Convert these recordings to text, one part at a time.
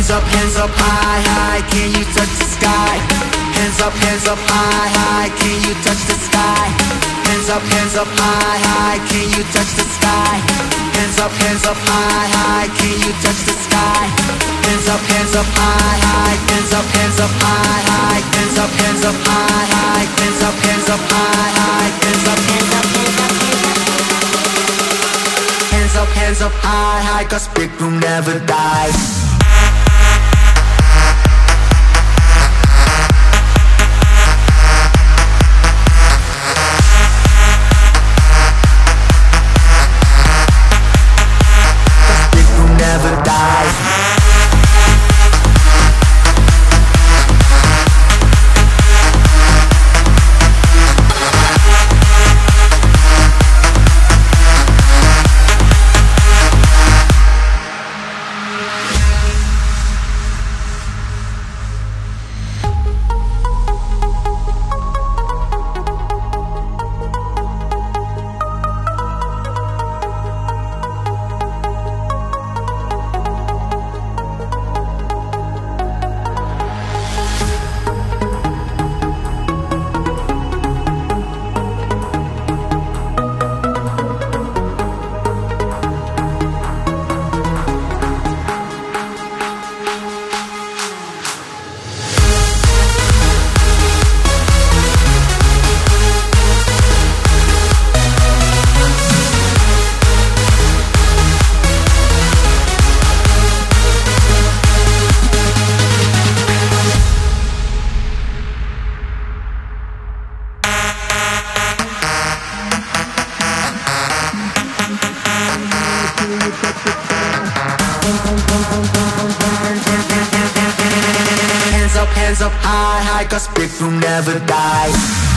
Hands up, hands up high, high, can you touch the sky? Hands up, hands up high, high, can you touch the sky? Hands up, hands up high, high, can you touch the sky? Hands up, hands up high, high, can you touch the sky? Hands up, hands up high, high, hands up, hands up high, high, hands up, hands up high, high, hands up, hands up high, high, hands up, hands up, hands up, hands up. Hands up, hands up high, high, cause big room never dies. Hands up, hands up high, high, cause big room never dies.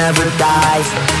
never dies